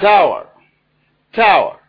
Tower. Tower.